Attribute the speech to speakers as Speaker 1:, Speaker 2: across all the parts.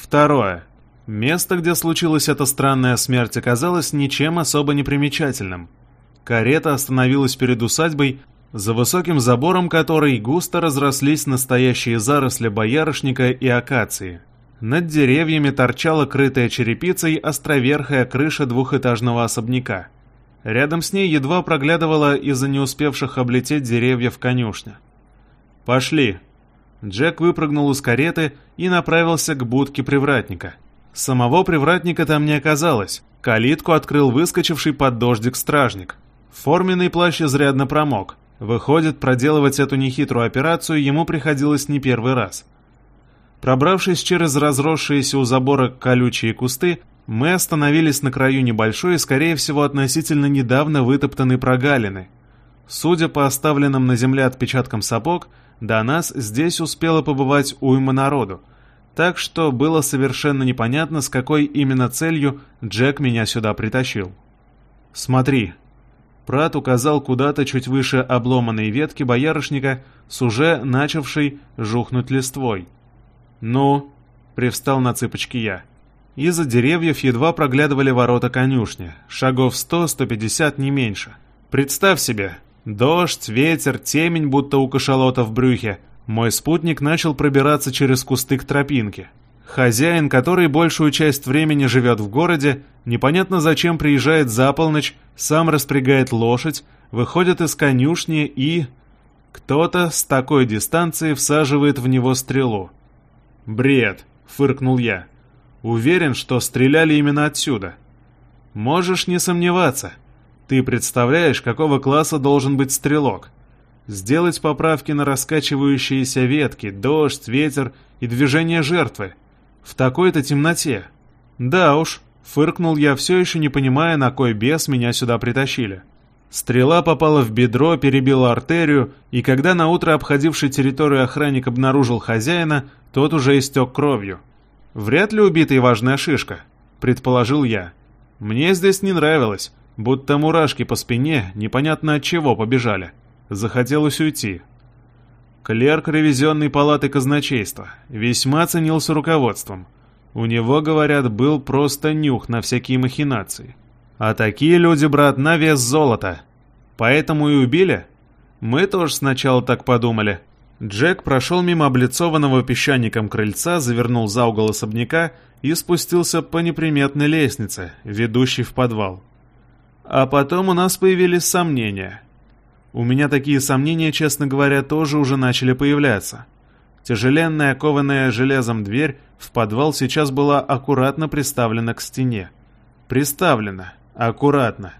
Speaker 1: Второе. Место, где случилась эта странная смерть, оказалось ничем особо непримечательным. Карета остановилась перед усадьбой, за высоким забором которой густо разрослись настоящие заросли боярышника и акации. Над деревьями торчала крытая черепицей островерхая крыша двухэтажного особняка. Рядом с ней едва проглядывала из-за не успевших облететь деревьев конюшня. «Пошли!» Джек выпрыгнул из кареты и направился к будке привратника. Самого привратника там не оказалось. Калитку открыл выскочивший под дождик стражник. Форменный плащ изрядно промок. Выходит, проделывать эту нехитрую операцию ему приходилось не первый раз. Пробравшись через разросшиеся у забора колючие кусты, мы остановились на краю небольшой скорее всего, относительно недавно вытоптанной прогалины. Судя по оставленным на земле отпечаткам сапог, до нас здесь успело побывать уйма народу, так что было совершенно непонятно, с какой именно целью Джек меня сюда притащил. «Смотри», Прат указал куда-то чуть выше обломанной ветки боярышника с уже начавшей жухнуть листвой. «Ну?» — привстал на цыпочки я. Из-за деревьев едва проглядывали ворота конюшни, шагов сто-сто пятьдесят не меньше. Представь себе, дождь, ветер, темень, будто у кашалота в брюхе. Мой спутник начал пробираться через кусты к тропинке. Хозяин, который большую часть времени живет в городе, непонятно зачем приезжает за полночь, сам распрягает лошадь, выходит из конюшни и... Кто-то с такой дистанции всаживает в него стрелу. «Бред!» — фыркнул я. «Уверен, что стреляли именно отсюда». «Можешь не сомневаться. Ты представляешь, какого класса должен быть стрелок?» Сделать поправки на раскачивающиеся ветки, дождь, ветер и движение жертвы — в такой-то темноте. Да уж, фыркнул я, все еще не понимая, на кой бес меня сюда притащили. Стрела попала в бедро, перебила артерию, и когда наутро обходивший территорию охранник обнаружил хозяина, тот уже истек кровью. «Вряд ли убитый важная шишка», — предположил я. «Мне здесь не нравилось, будто мурашки по спине непонятно от чего побежали. Захотелось уйти». Клерк ревизионной палаты казначейства. Весьма ценился руководством. У него, говорят, был просто нюх на всякие махинации. А такие люди, брат, на вес золота. Поэтому и убили? Мы тоже сначала так подумали. Джек прошел мимо облицованного песчаником крыльца, завернул за угол особняка и спустился по неприметной лестнице, ведущей в подвал. А потом у нас появились сомнения. У меня такие сомнения, честно говоря, тоже уже начали появляться. Тяжеленная, кованая железом дверь в подвал сейчас была аккуратно приставлена к стене. Приставлена. Аккуратно.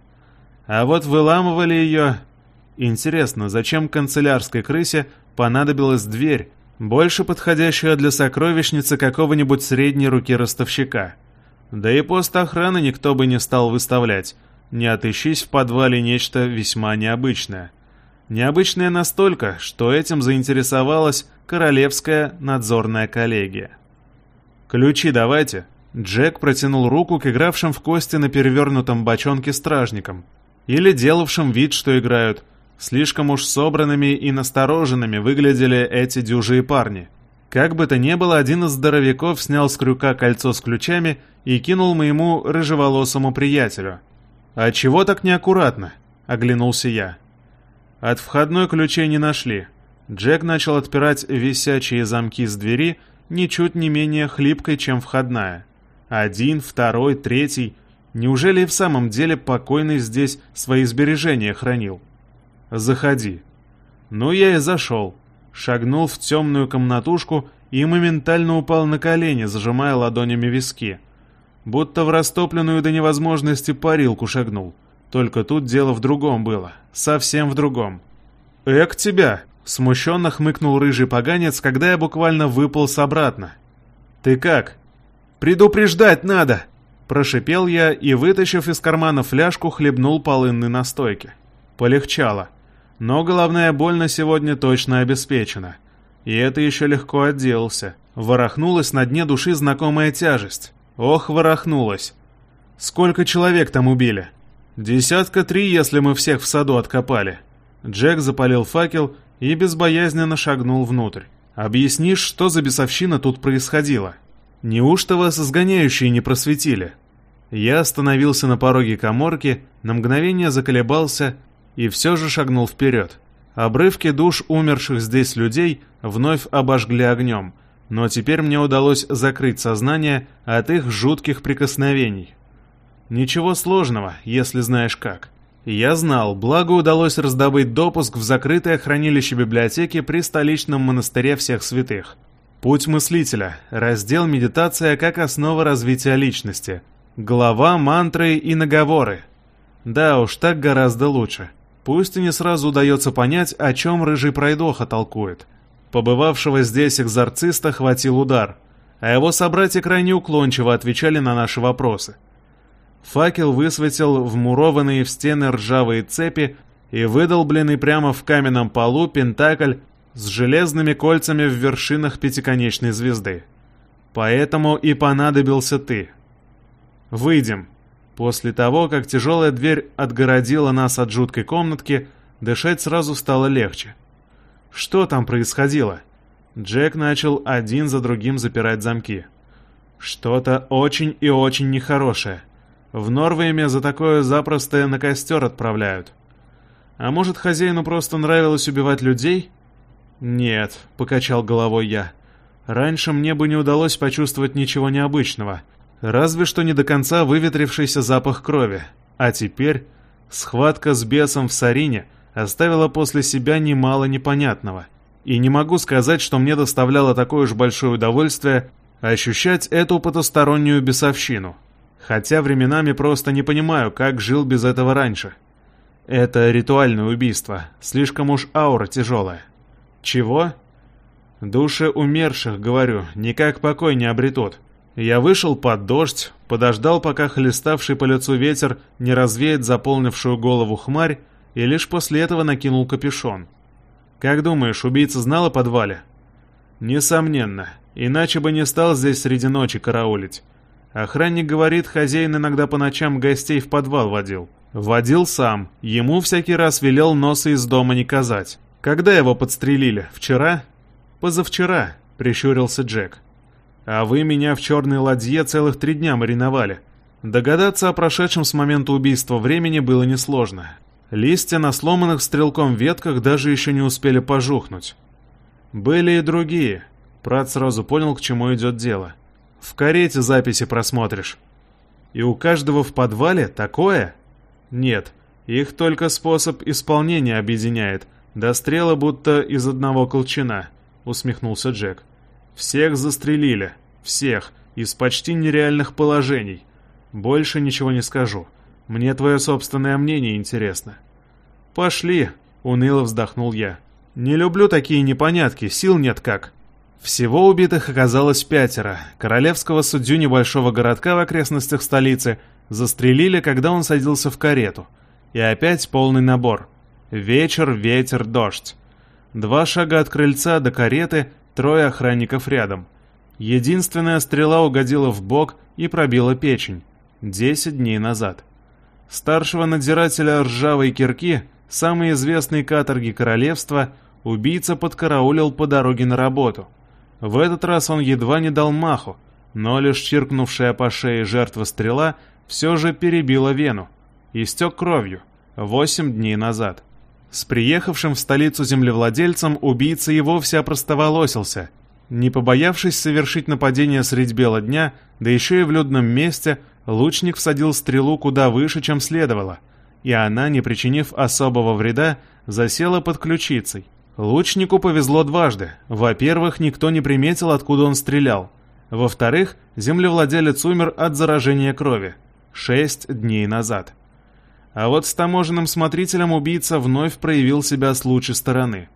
Speaker 1: А вот выламывали ее... Интересно, зачем канцелярской крысе понадобилась дверь, больше подходящая для сокровищницы какого-нибудь средней руки ростовщика? Да и пост охраны никто бы не стал выставлять, не отыщись в подвале нечто весьма необычное. Необычное настолько, что этим заинтересовалась Королевская надзорная коллегия. «Ключи давайте!» Джек протянул руку к игравшим в кости на перевернутом бочонке стражникам. Или делавшим вид, что играют. Слишком уж собранными и настороженными выглядели эти дюжие парни. Как бы то ни было, один из здоровяков снял с крюка кольцо с ключами и кинул моему рыжеволосому приятелю. «А чего так неаккуратно?» — оглянулся я. От входной ключей не нашли. Джек начал отпирать висячие замки с двери, ничуть не менее хлипкой, чем входная. Один, второй, третий. Неужели и в самом деле покойный здесь свои сбережения хранил? Заходи. Ну, я и зашел. Шагнул в темную комнатушку и моментально упал на колени, зажимая ладонями виски. Будто в растопленную до невозможности парилку шагнул. Только тут дело в другом было. Совсем в другом. «Эк тебя!» — смущенно хмыкнул рыжий поганец, когда я буквально выполз обратно. «Ты как?» «Предупреждать надо!» Прошипел я и, вытащив из кармана фляжку, хлебнул полынной настойки. Полегчало. Но головная боль на сегодня точно обеспечена. И это еще легко отделался. Ворохнулась на дне души знакомая тяжесть. Ох, ворохнулась. Сколько человек там убили? Десятка три, если мы всех в саду откопали. Джек запалил факел и безбоязненно шагнул внутрь. «Объяснишь, что за бесовщина тут происходила?» Неужто вас изгоняющие не просветили? Я остановился на пороге коморки, на мгновение заколебался и все же шагнул вперед. Обрывки душ умерших здесь людей вновь обожгли огнем, но теперь мне удалось закрыть сознание от их жутких прикосновений. Ничего сложного, если знаешь как. Я знал, благо удалось раздобыть допуск в закрытое хранилище библиотеки при столичном монастыре всех святых. Путь мыслителя, раздел «Медитация как основа развития личности», глава «Мантры и наговоры». Да уж, так гораздо лучше. Пусть и не сразу удается понять, о чем рыжий пройдоха толкует. Побывавшего здесь экзорциста хватил удар, а его собратья крайне уклончиво отвечали на наши вопросы – Факел высветил вмурованные в стены ржавые цепи и выдолбленный прямо в каменном полу пентакль с железными кольцами в вершинах пятиконечной звезды. Поэтому и понадобился ты. Выйдем. После того, как тяжелая дверь отгородила нас от жуткой комнатки, дышать сразу стало легче. Что там происходило? Джек начал один за другим запирать замки. Что-то очень и очень нехорошее. В Норвейме за такое запросто на костер отправляют. А может, хозяину просто нравилось убивать людей? Нет, покачал головой я. Раньше мне бы не удалось почувствовать ничего необычного. Разве что не до конца выветрившийся запах крови. А теперь схватка с бесом в Сарине оставила после себя немало непонятного. И не могу сказать, что мне доставляло такое уж большое удовольствие ощущать эту потустороннюю бесовщину хотя временами просто не понимаю, как жил без этого раньше. Это ритуальное убийство, слишком уж аура тяжелая. Чего? Души умерших, говорю, никак покой не обретут. Я вышел под дождь, подождал, пока хлеставший по лицу ветер не развеет заполнившую голову хмарь, и лишь после этого накинул капюшон. Как думаешь, убийца знал о подвале? Несомненно, иначе бы не стал здесь среди ночи караулить. Охранник говорит, хозяин иногда по ночам гостей в подвал водил. Водил сам. Ему всякий раз велел носа из дома не казать. Когда его подстрелили? Вчера? Позавчера, прищурился Джек. А вы меня в черной ладье целых три дня мариновали. Догадаться о прошедшем с момента убийства времени было несложно. Листья на сломанных стрелком ветках даже еще не успели пожухнуть. Были и другие. Прат сразу понял, к чему идет дело. В карете записи просмотришь. И у каждого в подвале такое? Нет, их только способ исполнения объединяет. До стрела будто из одного колчана, усмехнулся Джек. Всех застрелили. Всех. Из почти нереальных положений. Больше ничего не скажу. Мне твое собственное мнение интересно. Пошли, уныло вздохнул я. Не люблю такие непонятки, сил нет как. Всего убитых оказалось пятеро. Королевского судью небольшого городка в окрестностях столицы застрелили, когда он садился в карету. И опять полный набор. Вечер, ветер, дождь. Два шага от крыльца до кареты, трое охранников рядом. Единственная стрела угодила в бок и пробила печень. Десять дней назад. Старшего надзирателя ржавой кирки, самой известной каторги королевства, убийца подкараулил по дороге на работу — в этот раз он едва не дал маху, но лишь чиркнувшая по шее жертва стрела все же перебила вену. Истек кровью. Восемь дней назад. С приехавшим в столицу землевладельцем убийца и вовсе опростоволосился. Не побоявшись совершить нападение средь бела дня, да еще и в людном месте, лучник всадил стрелу куда выше, чем следовало, и она, не причинив особого вреда, засела под ключицей. Лучнику повезло дважды. Во-первых, никто не приметил, откуда он стрелял. Во-вторых, землевладелец умер от заражения крови. Шесть дней назад. А вот с таможенным смотрителем убийца вновь проявил себя с лучшей стороны.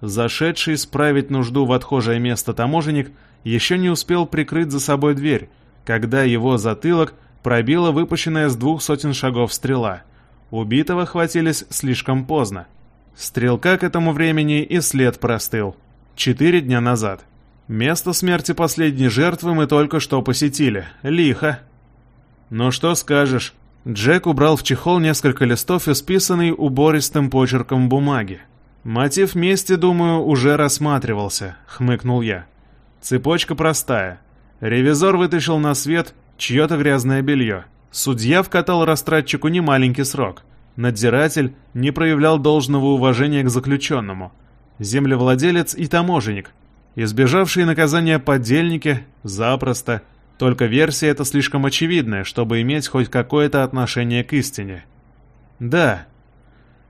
Speaker 1: Зашедший справить нужду в отхожее место таможенник еще не успел прикрыть за собой дверь, когда его затылок пробила выпущенная с двух сотен шагов стрела. Убитого хватились слишком поздно. Стрелка к этому времени и след простыл. Четыре дня назад. Место смерти последней жертвы мы только что посетили. Лихо. Ну что скажешь? Джек убрал в чехол несколько листов, исписанный убористым почерком бумаги. «Мотив мести, думаю, уже рассматривался», — хмыкнул я. «Цепочка простая. Ревизор вытащил на свет чье-то грязное белье. Судья вкатал растратчику немаленький срок. Надзиратель не проявлял должного уважения к заключенному. Землевладелец и таможенник. Избежавшие наказания подельники запросто. Только версия эта слишком очевидная, чтобы иметь хоть какое-то отношение к истине. Да,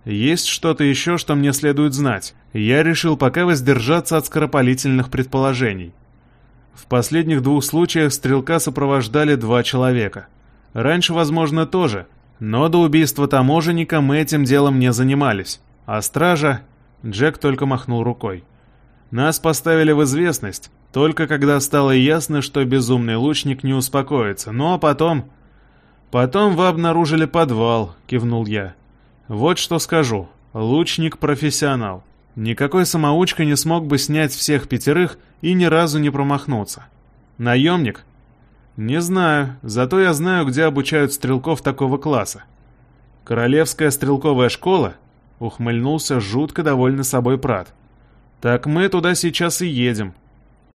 Speaker 1: есть что-то еще, что мне следует знать. Я решил пока воздержаться от скоропалительных предположений. В последних двух случаях стрелка сопровождали два человека. Раньше, возможно, тоже, но до убийства таможенника мы этим делом не занимались. А стража... Джек только махнул рукой. Нас поставили в известность, только когда стало ясно, что безумный лучник не успокоится. Ну а потом... Потом вы обнаружили подвал, кивнул я. Вот что скажу. Лучник профессионал. Никакой самоучка не смог бы снять всех пятерых и ни разу не промахнуться. Наемник? Не знаю, зато я знаю, где обучают стрелков такого класса. Королевская стрелковая школа? Ухмыльнулся жутко довольный собой Прат. Так мы туда сейчас и едем.